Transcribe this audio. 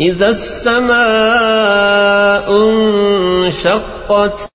إذا السماء انشقت